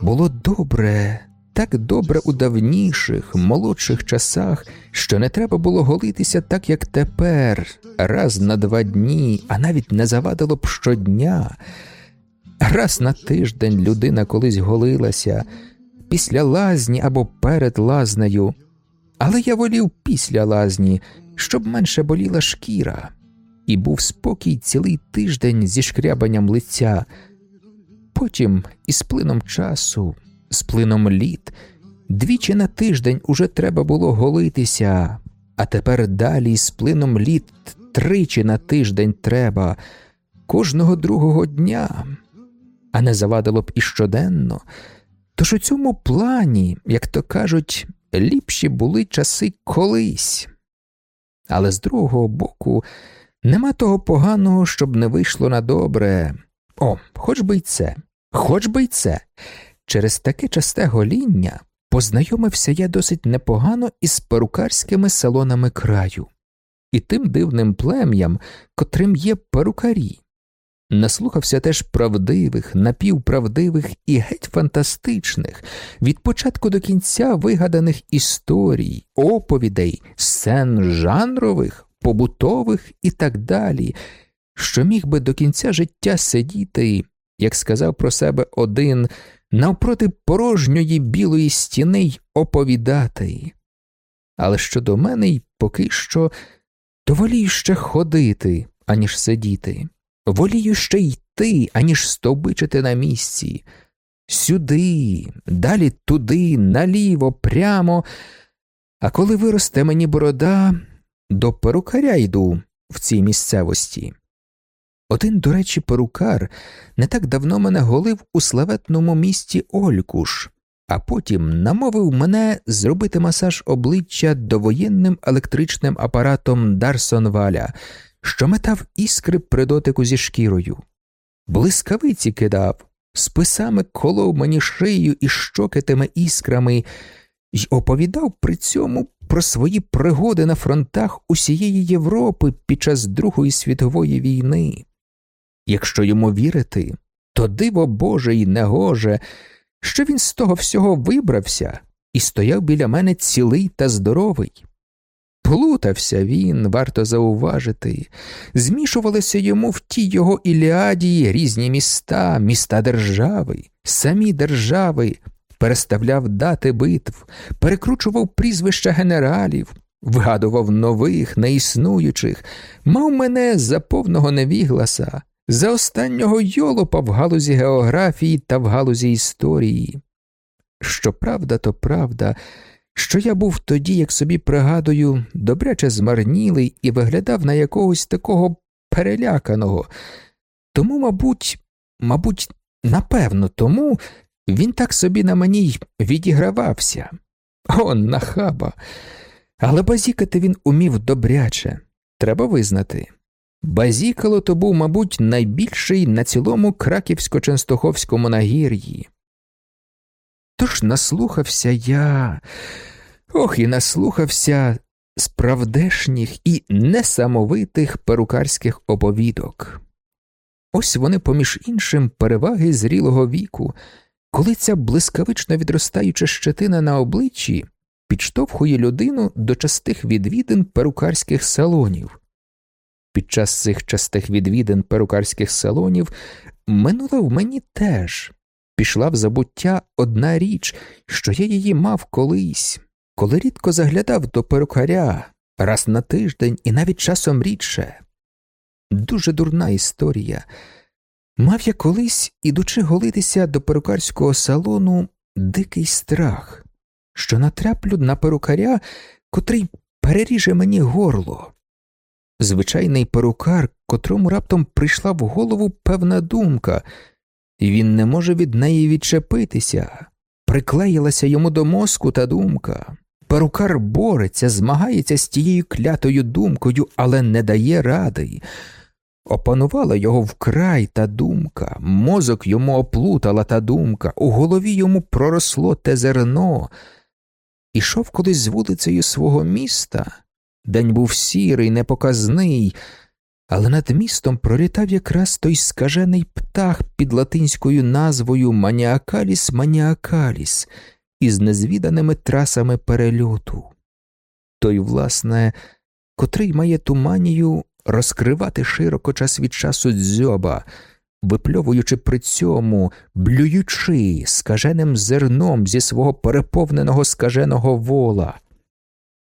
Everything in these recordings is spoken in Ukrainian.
Було добре, так добре у давніших, молодших часах, що не треба було голитися так, як тепер, раз на два дні, а навіть не завадило б щодня. Раз на тиждень людина колись голилася, після лазні або перед лазнею. Але я волів після лазні, щоб менше боліла шкіра, і був спокій цілий тиждень зі шкрябанням лиця. Потім, із плином часу, з плином літ, двічі на тиждень уже треба було голитися, а тепер далі з плином літ тричі на тиждень треба, кожного другого дня, а не завадило б і щоденно. Тож у цьому плані, як то кажуть, ліпші були часи колись. Але з другого боку, нема того поганого, щоб не вийшло на добре. О, хоч би й це, хоч би й це. Через таке часте гоління познайомився я досить непогано із перукарськими салонами краю і тим дивним плем'ям, котрим є перукарі. Наслухався теж правдивих, напівправдивих і геть фантастичних, від початку до кінця вигаданих історій, оповідей, сцен жанрових, побутових і так далі, що міг би до кінця життя сидіти, як сказав про себе один, навпроти порожньої білої стіни й оповідати. Але щодо мене й поки що, то волію ще ходити, аніж сидіти. Волію ще йти, аніж стовбичити на місці. Сюди, далі туди, наліво, прямо. А коли виросте мені борода, до перукаря йду в цій місцевості. Один, до речі, перукар не так давно мене голив у славетному місті Олькуш, а потім намовив мене зробити масаж обличчя довоєнним електричним апаратом Дарсонваля, що метав іскри при дотику зі шкірою. Блискавиці кидав, списами колов мені шию і щоки тими іскрами, й оповідав при цьому про свої пригоди на фронтах усієї Європи під час Другої світової війни. Якщо йому вірити, то диво Боже й негоже, що він з того всього вибрався і стояв біля мене цілий та здоровий. Плутався він, варто зауважити, змішувалися йому в тій його Іліаді різні міста, міста держави, самі держави, переставляв дати битв, перекручував прізвища генералів, вгадував нових, неіснуючих, мав мене за повного невігласа, за останнього йолопа в галузі географії та в галузі історії. Щоправда, то правда, що я був тоді, як собі пригадую, добряче змарнілий і виглядав на якогось такого переляканого. Тому, мабуть, мабуть, напевно, тому він так собі на мені й відігравався. О, нахаба! Але базікати він умів добряче, треба визнати. Базікало то був, мабуть, найбільший на цілому краківсько-ченстоховському нагір'ї. Тож наслухався я, ох і наслухався справдешніх і несамовитих перукарських оповідок. Ось вони, поміж іншим, переваги зрілого віку, коли ця блискавично відростаюча щетина на обличчі підштовхує людину до частих відвідин перукарських салонів. Під час цих частих відвідин перукарських салонів минула в мені теж пішла в забуття одна річ, що я її мав колись, коли рідко заглядав до перукаря раз на тиждень і навіть часом рідше. Дуже дурна історія. Мав я колись, ідучи голитися до перукарського салону, дикий страх, що натраплю на перукаря, котрий переріже мені горло. Звичайний перукар, котрому раптом прийшла в голову певна думка, і він не може від неї відчепитися. Приклеїлася йому до мозку та думка. Перукар бореться, змагається з тією клятою думкою, але не дає ради. Опанувала його вкрай та думка, мозок йому оплутала та думка, у голові йому проросло те зерно. Ішов колись з вулицею свого міста. День був сірий, непоказний, але над містом пролітав якраз той скажений птах під латинською назвою Маніакаліс Маніакаліс із незвіданими трасами перельоту. Той, власне, котрий має ту манію розкривати широко час від часу дзьоба, випльовуючи при цьому, блюючи скаженим зерном зі свого переповненого скаженого вола.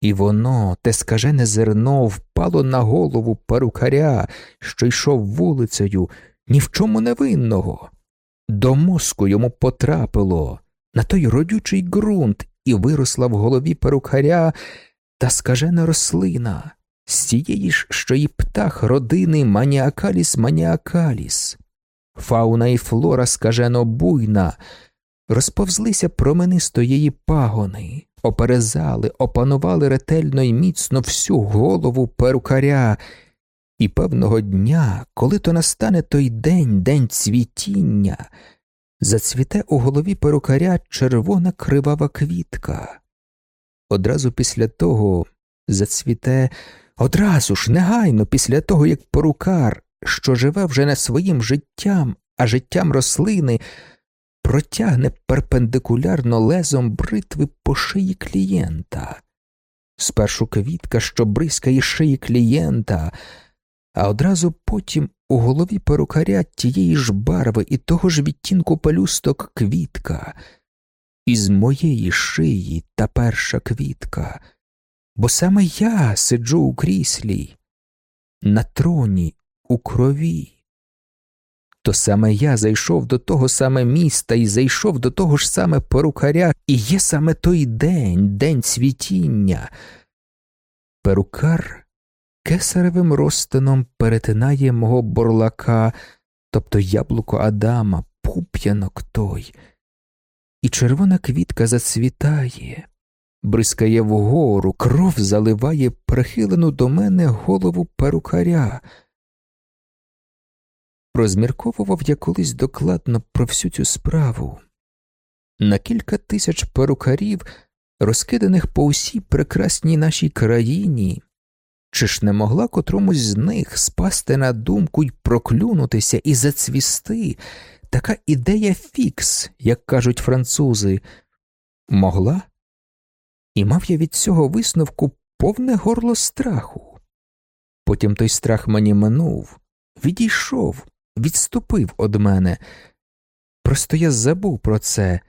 І воно, те скажене зерно, впало на голову перукаря, що йшов вулицею, ні в чому невинного. До мозку йому потрапило на той родючий ґрунт і виросла в голові перукаря та скажена рослина з тієї ж, що і птах родини маніакаліс маніакаліс. Фауна і флора скажено буйна, розповзлися променисто її пагони, оперезали, опанували ретельно й міцно всю голову перукаря, і певного дня, коли то настане той день, день цвітіння, зацвіте у голові перукаря червона кривава квітка. Одразу після того зацвіте, одразу ж негайно після того, як перукар, що живе вже не своїм життям, а життям рослини, протягне перпендикулярно лезом бритви по шиї клієнта. Спершу квітка, що бризкає шиї клієнта, а одразу потім у голові перукаря тієї ж барви і того ж відтінку пелюсток квітка, із моєї шиї та перша квітка, бо саме я сиджу у кріслі, на троні у крові. То саме я зайшов до того саме міста і зайшов до того ж саме перукаря, і є саме той день, день цвітіння. Перукар кесаревим розтином перетинає мого борлака, тобто яблуко Адама, пуп'янок той, і червона квітка зацвітає, бризкає вгору, кров заливає прихилену до мене голову перукаря. Розмірковував я колись докладно про всю цю справу. На кілька тисяч перукарів, розкиданих по усій прекрасній нашій країні, чи ж не могла котромусь з них спасти на думку й проклюнутися і зацвісти така ідея фікс, як кажуть французи, могла? І мав я від цього висновку повне горло страху. Потім той страх мені минув, відійшов, відступив од мене. Просто я забув про це.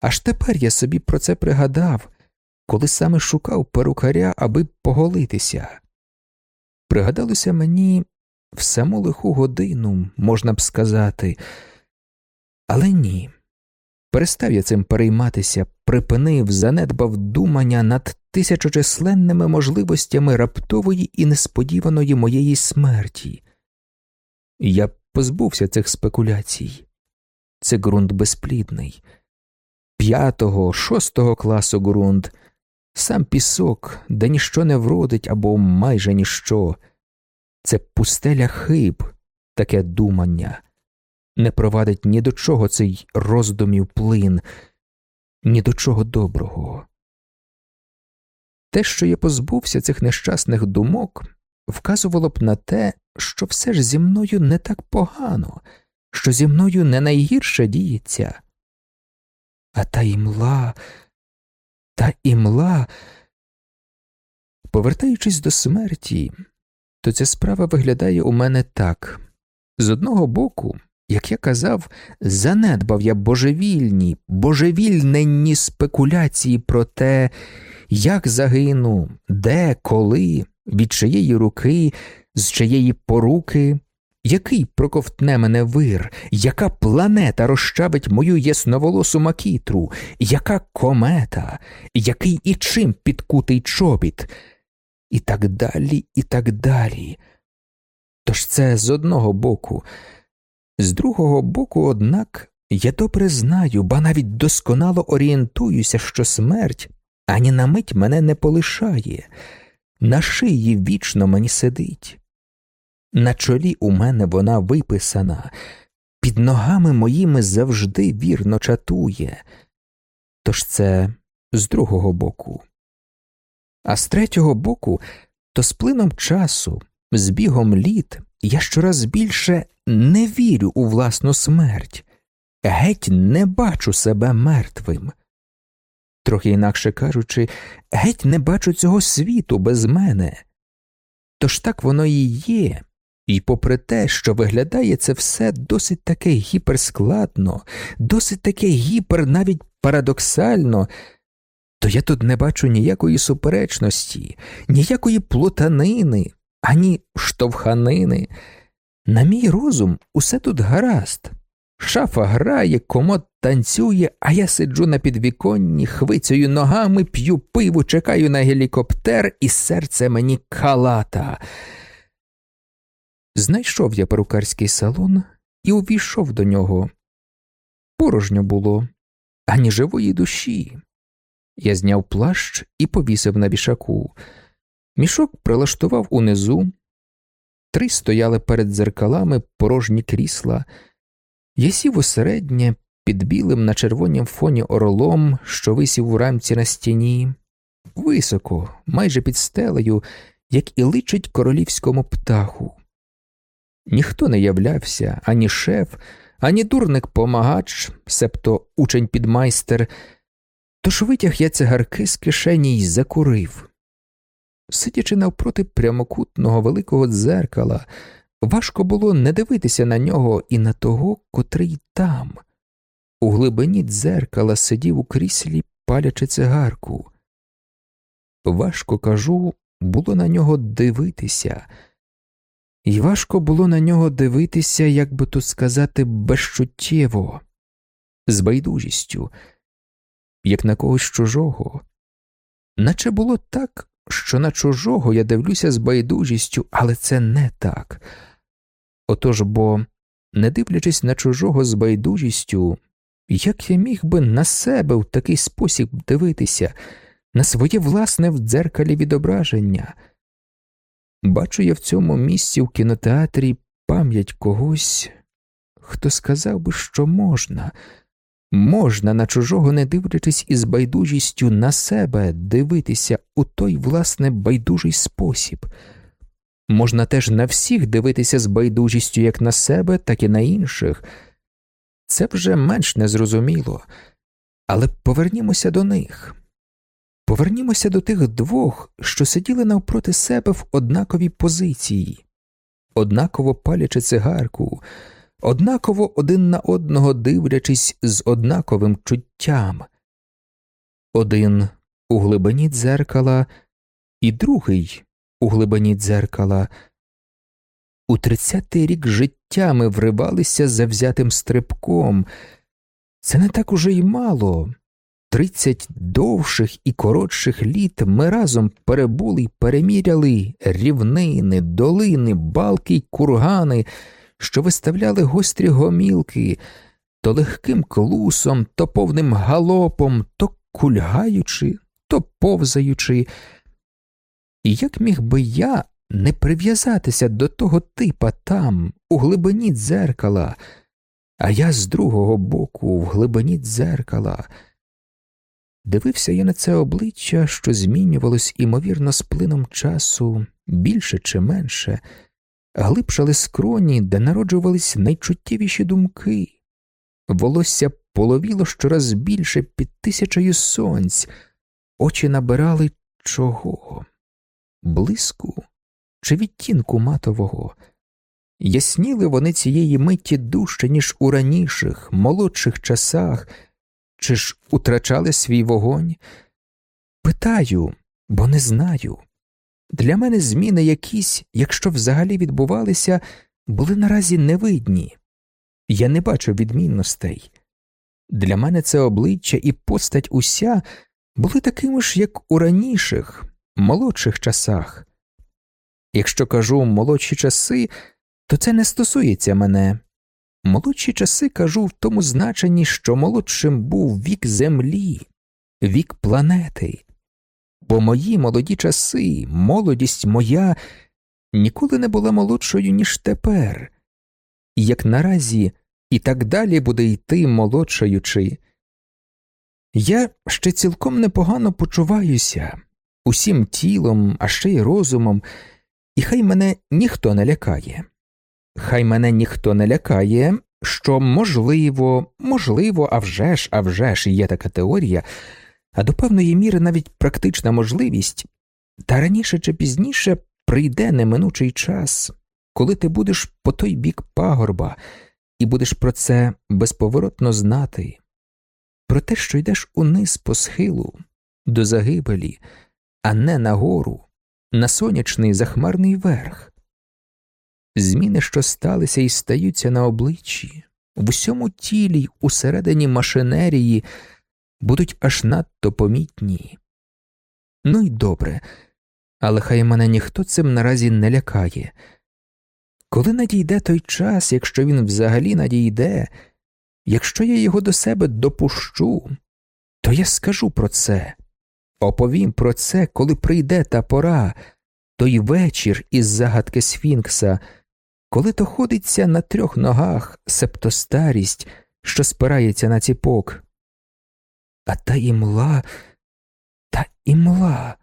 Аж тепер я собі про це пригадав, коли саме шукав перукаря, аби поголитися. Пригадалося мені в саму лиху годину, можна б сказати, але ні. Перестав я цим перейматися, припинив, занедбав думання над тисячочисленними можливостями раптової і несподіваної моєї смерті. Я позбувся цих спекуляцій. Це ґрунт безплідний. П'ятого, шостого класу ґрунт, сам пісок, де ніщо не вродить або майже ніщо. Це пустеля хиб, таке думання, не провадить ні до чого цей роздумів плин, ні до чого доброго. Те, що я позбувся цих нещасних думок, вказувало б на те, що все ж зі мною не так погано, що зі мною не найгірше діється. А та імла, та імла, повертаючись до смерті, то ця справа виглядає у мене так з одного боку, як я казав, занедбав я божевільні, божевільненні спекуляції про те, як загину, де, коли, від чиєї руки, з чиєї поруки, який проковтне мене вир, яка планета розчавить мою ясноволосу макітру, яка комета, який і чим підкутий чобіт, і так далі, і так далі. Тож це з одного боку, З другого боку, однак, я добре знаю, ба навіть досконало орієнтуюся, що смерть ані на мить мене не полишає, на шиї вічно мені сидить. На чолі у мене вона виписана, під ногами моїми завжди вірно чатує. Тож це з другого боку. А з третього боку, то з плином часу, з бігом літ, я щораз більше не вірю у власну смерть, геть не бачу себе мертвим. Трохи інакше кажучи, геть не бачу цього світу без мене. Тож так воно і є, і попри те, що виглядає це все досить таке гіперскладно, досить таке гіпер навіть парадоксально, то я тут не бачу ніякої суперечності, ніякої плутанини, ані штовханини. На мій розум, усе тут гаразд. Шафа грає, комод танцює, а я сиджу на підвіконні, хвицею ногами, п'ю пиво, чекаю на гелікоптер, і серце мені калата. Знайшов я перукарський салон і увійшов до нього. Порожньо було, ані живої душі. Я зняв плащ і повісив на вішаку. Мішок прилаштував унизу. Три стояли перед дзеркалами порожні крісла. Я сів усереднє під білим на червонім фоні орлом, що висів у рамці на стіні, високо, майже під стелею, як і личить королівському птаху. Ніхто не являвся, ані шеф, ані дурник помагач, себто учень підмайстер, тож витяг я цигарки з кишені й закурив. Сидячи навпроти прямокутного великого дзеркала, важко було не дивитися на нього і на того, котрий там. У глибині дзеркала сидів у кріслі, палячи цигарку. Важко кажу, було на нього дивитися, і важко було на нього дивитися, як би то сказати, безчуттєво, з байдужістю, як на когось чужого, наче було так, що на чужого я дивлюся з байдужістю, але це не так. Отож бо, не дивлячись на чужого з байдужістю, як я міг би на себе в такий спосіб дивитися, на своє власне в дзеркалі відображення? Бачу я в цьому місці в кінотеатрі пам'ять когось, хто сказав би, що можна, можна на чужого, не дивлячись із байдужістю на себе дивитися у той, власне, байдужий спосіб. Можна теж на всіх дивитися з байдужістю як на себе, так і на інших. Це вже менш незрозуміло, але повернімося до них. Повернімося до тих двох, що сиділи навпроти себе в однаковій позиції, однаково палячи цигарку, однаково один на одного дивлячись з однаковим чуттям. Один у глибині дзеркала, і другий у глибині дзеркала. У тридцятий рік життя ми вривалися завзятим стрибком. Це не так уже й мало. Тридцять довших і коротших літ ми разом перебули й переміряли рівнини, долини, балки й кургани, що виставляли гострі гомілки, то легким клусом, то повним галопом, то кульгаючи, то повзаючи. І як міг би я не прив'язатися до того типа там, у глибині дзеркала, а я з другого боку, в глибині дзеркала. Дивився я на це обличчя, що змінювалось, імовірно, з плином часу більше чи менше, глибшали скроні, де народжувались найчуттєвіші думки. Волосся половіло щораз більше під тисячею сонць, очі набирали чого? Блиску чи відтінку матового. Ясніли вони цієї миті дужче, ніж у раніших, молодших часах, чи ж утрачали свій вогонь? Питаю, бо не знаю. Для мене зміни якісь, якщо взагалі відбувалися, були наразі невидні. Я не бачу відмінностей. Для мене це обличчя і постать уся були такими ж, як у раніших, молодших часах. Якщо кажу молодші часи, то це не стосується мене. Молодші часи кажу в тому значенні, що молодшим був вік землі, вік планети. Бо мої молоді часи, молодість моя ніколи не була молодшою, ніж тепер, і як наразі і так далі буде йти молодшаючи. Я ще цілком непогано почуваюся усім тілом, а ще й розумом, і хай мене ніхто не лякає. Хай мене ніхто не лякає, що можливо, можливо, а вже ж, а вже ж є така теорія, а до певної міри навіть практична можливість, та раніше чи пізніше прийде неминучий час, коли ти будеш по той бік пагорба і будеш про це безповоротно знати, про те, що йдеш униз по схилу, до загибелі, а не нагору, на сонячний захмарний верх. Зміни, що сталися і стаються на обличчі, в усьому тілі й усередині машинерії, будуть аж надто помітні. Ну й добре, але хай мене ніхто цим наразі не лякає. Коли надійде той час, якщо він взагалі надійде, якщо я його до себе допущу, то я скажу про це, оповім про це, коли прийде та пора, той вечір із загадки Сфінкса, коли то ходиться на трьох ногах, септо старість, що спирається на ціпок. А та імла, та імла.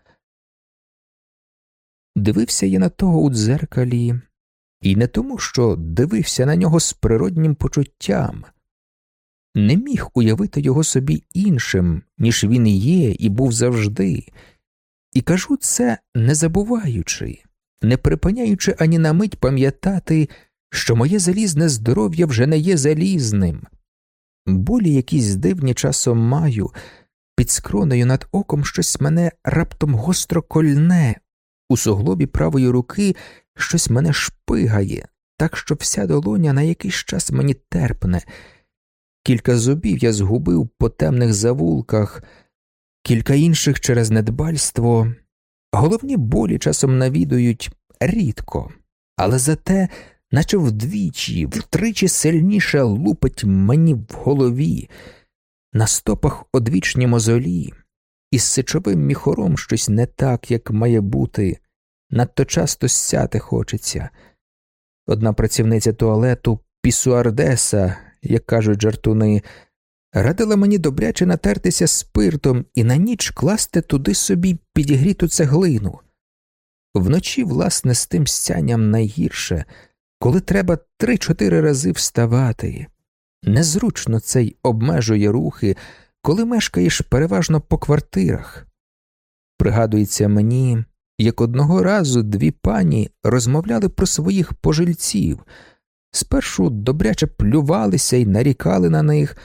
Дивився я на того у дзеркалі, і не тому, що дивився на нього з природнім почуттям, не міг уявити його собі іншим, ніж він є і був завжди, і кажу це не забуваючи, не припиняючи ані на мить пам'ятати, що моє залізне здоров'я вже не є залізним. Болі якісь дивні часом маю, під скронею над оком щось мене раптом гостро кольне, у суглобі правої руки щось мене шпигає, так що вся долоня на якийсь час мені терпне. Кілька зубів я згубив по темних завулках, кілька інших через недбальство. Головні болі часом навідують рідко, але зате, наче вдвічі, втричі сильніше лупить мені в голові, на стопах одвічні мозолі, із сичовим міхором щось не так, як має бути, надто часто сяти хочеться. Одна працівниця туалету пісуардеса, як кажуть жартуни, радила мені добряче натертися спиртом і на ніч класти туди собі підігріту цеглину. Вночі, власне, з тим сцянням найгірше, коли треба три-чотири рази вставати. Незручно цей обмежує рухи, коли мешкаєш переважно по квартирах. Пригадується мені, як одного разу дві пані розмовляли про своїх пожильців, спершу добряче плювалися і нарікали на них,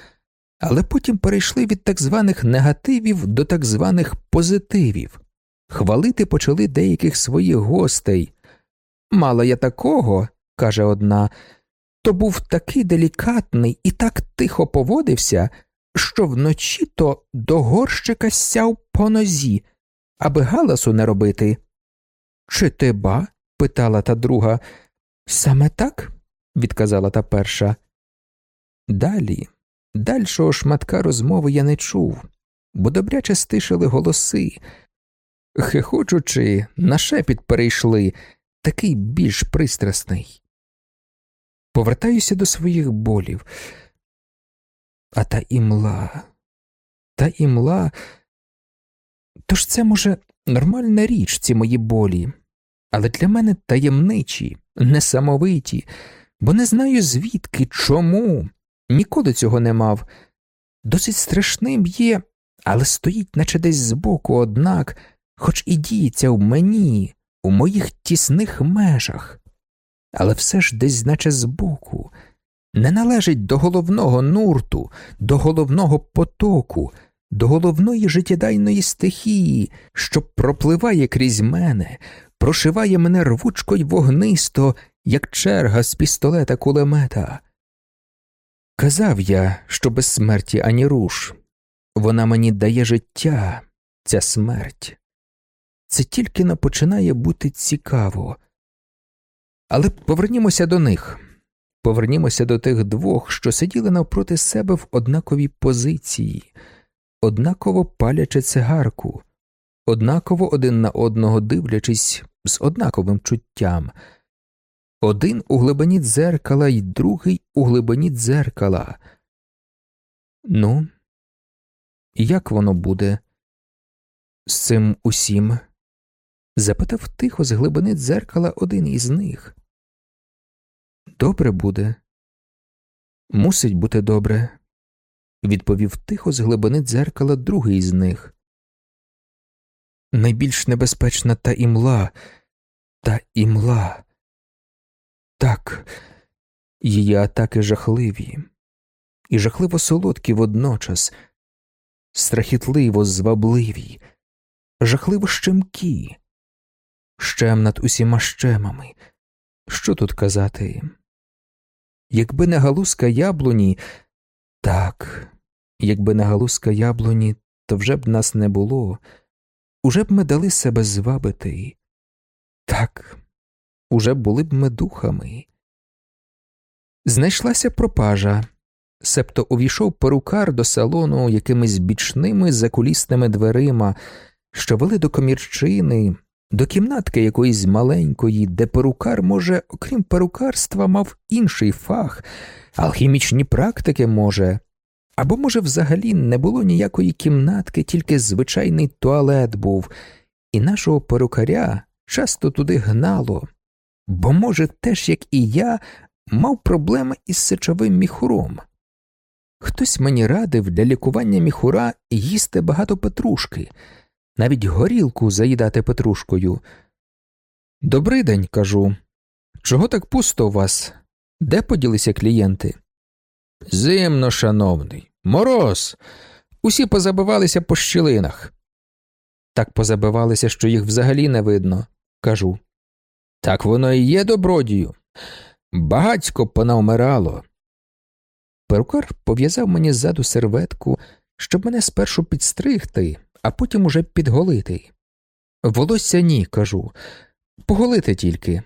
але потім перейшли від так званих негативів до так званих позитивів, хвалити почали деяких своїх гостей. Мала я такого, каже одна, то був такий делікатний і так тихо поводився, що вночі то до горщика сяв по нозі, аби галасу не робити. Чи ти ба? питала та друга. Саме так, відказала та перша. Далі, дальшого шматка розмови я не чув, бо добряче стишили голоси. Хихочучи, на шепіт перейшли, такий більш пристрасний. Повертаюся до своїх болів. А та імла, та імла. Тож це, може, нормальна річ, ці мої болі, але для мене таємничі, несамовиті, бо не знаю звідки, чому, ніколи цього не мав. Досить страшним є, але стоїть, наче десь збоку, однак, хоч і діється в мені, у моїх тісних межах, але все ж десь, наче збоку, не належить до головного нурту, до головного потоку, до головної життєдайної стихії, що пропливає крізь мене, прошиває мене рвучко й вогнисто, як черга з пістолета кулемета. Казав я, що без смерті ані руш, вона мені дає життя, ця смерть. Це тільки не починає бути цікаво. Але повернімося до них. Повернімося до тих двох, що сиділи навпроти себе в однаковій позиції, однаково палячи цигарку, однаково один на одного дивлячись з однаковим чуттям. Один у глибині дзеркала і другий у глибині дзеркала. Ну, як воно буде? З цим усім? запитав тихо з глибини дзеркала один із них. Добре буде. Мусить бути добре, відповів тихо з глибини дзеркала другий із них. Найбільш небезпечна та імла, та імла. Так, її атаки жахливі, і жахливо солодкі водночас, страхітливо звабливі, жахливо щемкі, щем над усіма щемами. Що тут казати? Якби не галузка яблуні, так, якби не галузка яблуні, то вже б нас не було, уже б ми дали себе звабити. Так, уже були б ми духами. Знайшлася пропажа, себто увійшов перукар до салону якимись бічними закулісними дверима, що вели до комірчини, до кімнатки якоїсь маленької, де перукар, може, окрім перукарства, мав інший фах, алхімічні практики, може, або, може, взагалі не було ніякої кімнатки, тільки звичайний туалет був, і нашого перукаря часто туди гнало, бо, може, теж, як і я, мав проблеми із сечовим міхуром. Хтось мені радив для лікування міхура їсти багато петрушки навіть горілку заїдати петрушкою. «Добрий день, кажу. Чого так пусто у вас? Де поділися клієнти? Зимно, шановний, мороз. Усі позабивалися по щілинах. Так позабивалися, що їх взагалі не видно, кажу. Так воно і є добродію. Багацько понавмирало. Перукар пов'язав мені ззаду серветку, щоб мене спершу підстригти, а потім уже підголити. Волосся ні, кажу. Поголити тільки.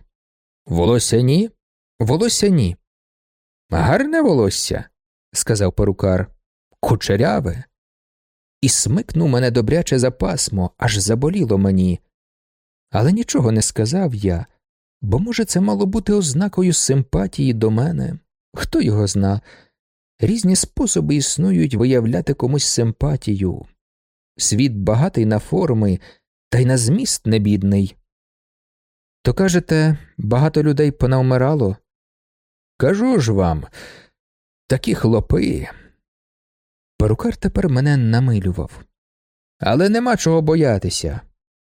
Волосся ні? Волосся ні. Гарне волосся, сказав перукар. Кучеряве. І смикнув мене добряче за пасмо, аж заболіло мені. Але нічого не сказав я, бо, може, це мало бути ознакою симпатії до мене. Хто його зна? Різні способи існують виявляти комусь симпатію, світ багатий на форми, та й на зміст небідний. То кажете, багато людей понавмирало? Кажу ж вам, такі хлопи. Перукар тепер мене намилював. Але нема чого боятися,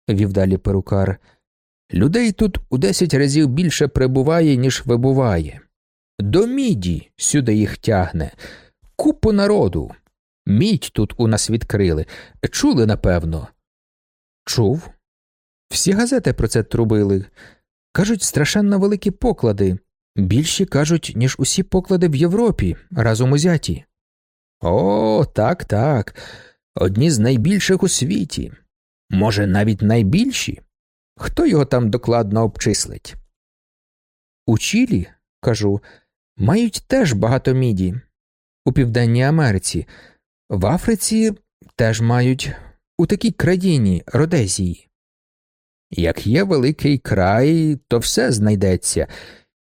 вів далі перукар. Людей тут у десять разів більше прибуває, ніж вибуває. До міді сюди їх тягне, купу народу. Мідь тут у нас відкрили. Чули, напевно. Чув. Всі газети про це трубили. Кажуть, страшенно великі поклади. Більші кажуть, ніж усі поклади в Європі, разом узяті. О, так, так. Одні з найбільших у світі. Може, навіть найбільші? Хто його там докладно обчислить? У Чилі, кажу, мають теж багато міді. У Південній Америці. В Африці теж мають у такій країні Родезії. Як є великий край, то все знайдеться.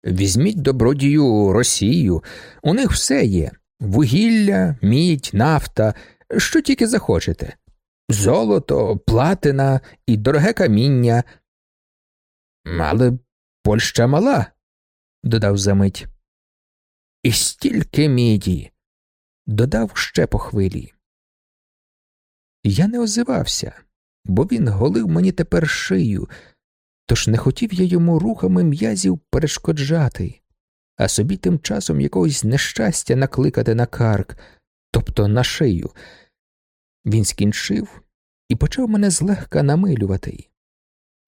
Візьміть добродію Росію, у них все є вугілля, мідь, нафта, що тільки захочете. Золото, платина і дороге каміння. Але Польща мала, додав замить. І стільки міді додав ще по хвилі. Я не озивався, бо він голив мені тепер шию, тож не хотів я йому рухами м'язів перешкоджати, а собі тим часом якогось нещастя накликати на карк, тобто на шию. Він скінчив і почав мене злегка намилювати.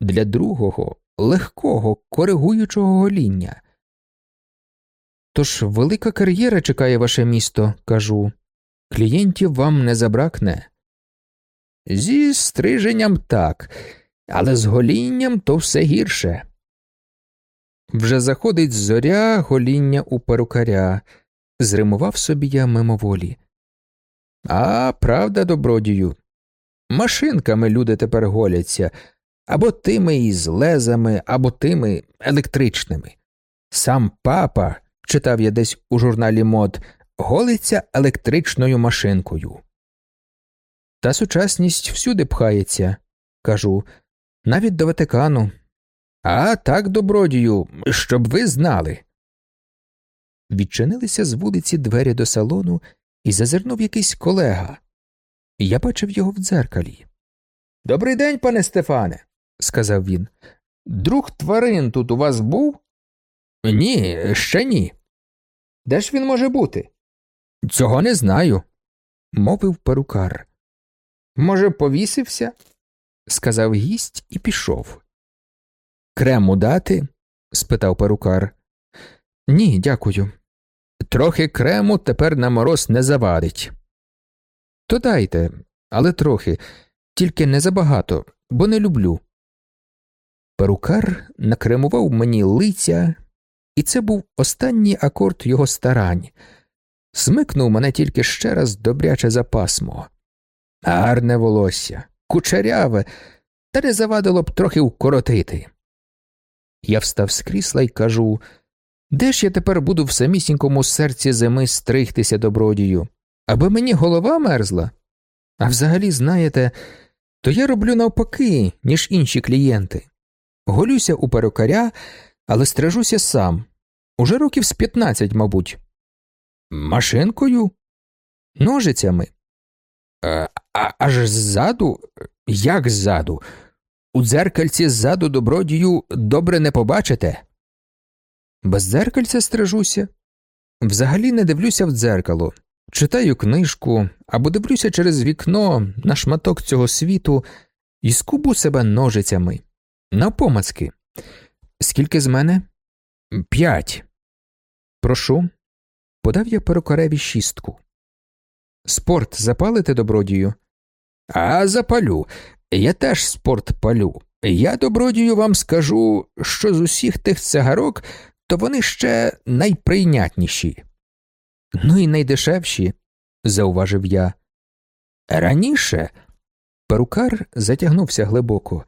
Для другого, легкого, коригуючого гоління. Тож велика кар'єра чекає ваше місто, кажу. Клієнтів вам не забракне. Зі стриженням так, але з голінням то все гірше. Вже заходить зоря гоління у перукаря, зримував собі я мимоволі. А правда, добродію. Машинками люди тепер голяться або тими із лезами, або тими електричними. Сам папа, читав я десь у журналі мод, голиться електричною машинкою. Та сучасність всюди пхається, кажу, навіть до Ватикану. А так, добродію, щоб ви знали. Відчинилися з вулиці двері до салону і зазирнув якийсь колега. Я бачив його в дзеркалі. Добрий день, пане Стефане, сказав він. Друг тварин тут у вас був? Ні, ще ні. Де ж він може бути? Цього не знаю, мовив перукар. Може, повісився? сказав гість і пішов. Крему дати? спитав перукар. Ні, дякую. Трохи крему тепер на мороз не завадить. То дайте, але трохи, тільки не забагато, бо не люблю. Перукар накремував мені лиця, і це був останній акорд його старань. Смикнув мене тільки ще раз добряче за пасмо. Гарне волосся, кучеряве, та не завадило б трохи вкоротити. Я встав з крісла і кажу де ж я тепер буду в самісінькому серці зими стригтися добродію, аби мені голова мерзла? А взагалі, знаєте, то я роблю навпаки, ніж інші клієнти. Голюся у перукаря, але стрижуся сам. Уже років з п'ятнадцять, мабуть. Машинкою? Ножицями. А, а, Аж ззаду? Як ззаду? У дзеркальці ззаду добродію добре не побачите. Без дзеркальця стрижуся. Взагалі не дивлюся в дзеркало, читаю книжку або дивлюся через вікно на шматок цього світу і скубу себе ножицями. Навпомацки. Скільки з мене? П'ять. Прошу. Подав я перукареві шістку. Спорт запалите добродію? А запалю. Я теж спорт палю. Я, добродію, вам скажу, що з усіх тих цигарок то вони ще найприйнятніші. Ну і найдешевші, зауважив я. Раніше перукар затягнувся глибоко.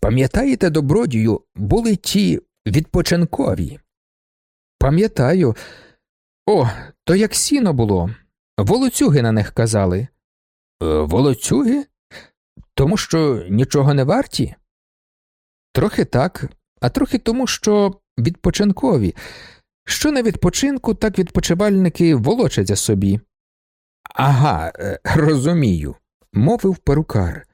Пам'ятаєте, добродію, були ті відпочинкові? Пам'ятаю. О, то як сіно було. Волоцюги на них казали. «Е, волоцюги? Тому що нічого не варті? Трохи так, а трохи тому, що відпочинкові. Що на відпочинку, так відпочивальники волочаться собі. Ага, е, розумію, мовив перукар.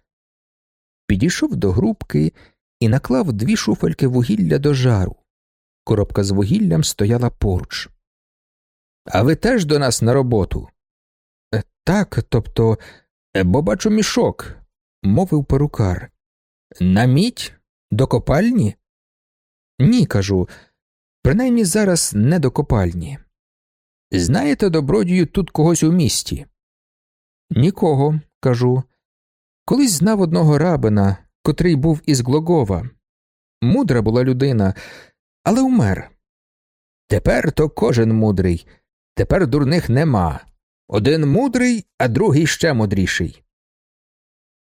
Підійшов до грубки і наклав дві шуфельки вугілля до жару. Коробка з вугіллям стояла поруч. А ви теж до нас на роботу? «Е, так, тобто, е, бо бачу мішок, мовив перукар. На мідь? До копальні? Ні, кажу, принаймні зараз не до копальні. Знаєте, добродію тут когось у місті? Нікого, кажу. Колись знав одного рабина, котрий був із Глогова. Мудра була людина, але умер. Тепер то кожен мудрий, тепер дурних нема. Один мудрий, а другий ще мудріший.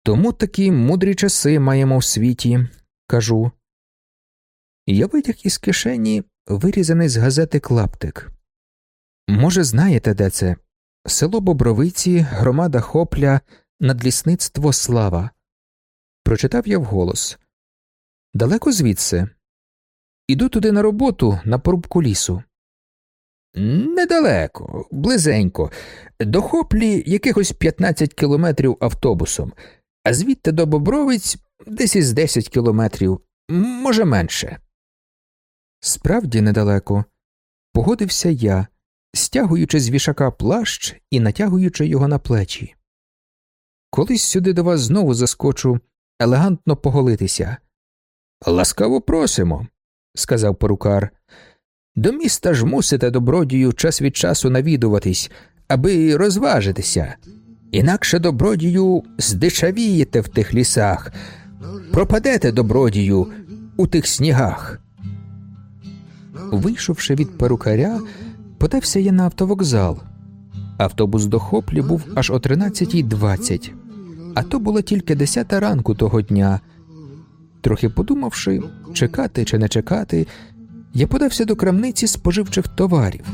Тому такі мудрі часи маємо в світі, кажу. Я витяг із кишені вирізаний з газети клаптик. Може, знаєте, де це? Село Бобровиці, громада Хопля, надлісництво Слава. Прочитав я вголос. Далеко звідси. Іду туди на роботу на порубку лісу. Недалеко, близенько, до хоплі якихось 15 кілометрів автобусом, а звідти до Бобровиць десь із 10 кілометрів, може менше. Справді недалеко, погодився я, стягуючи з вішака плащ і натягуючи його на плечі. Колись сюди до вас знову заскочу елегантно поголитися. Ласкаво просимо, сказав перукар. До міста ж мусите добродію час від часу навідуватись, аби розважитися. Інакше добродію здичавієте в тих лісах, пропадете добродію у тих снігах. Вийшовши від перукаря, подався я на автовокзал. Автобус до хоплі був аж о 13.20 а то було тільки десята ранку того дня. Трохи подумавши, чекати чи не чекати, я подався до крамниці споживчих товарів.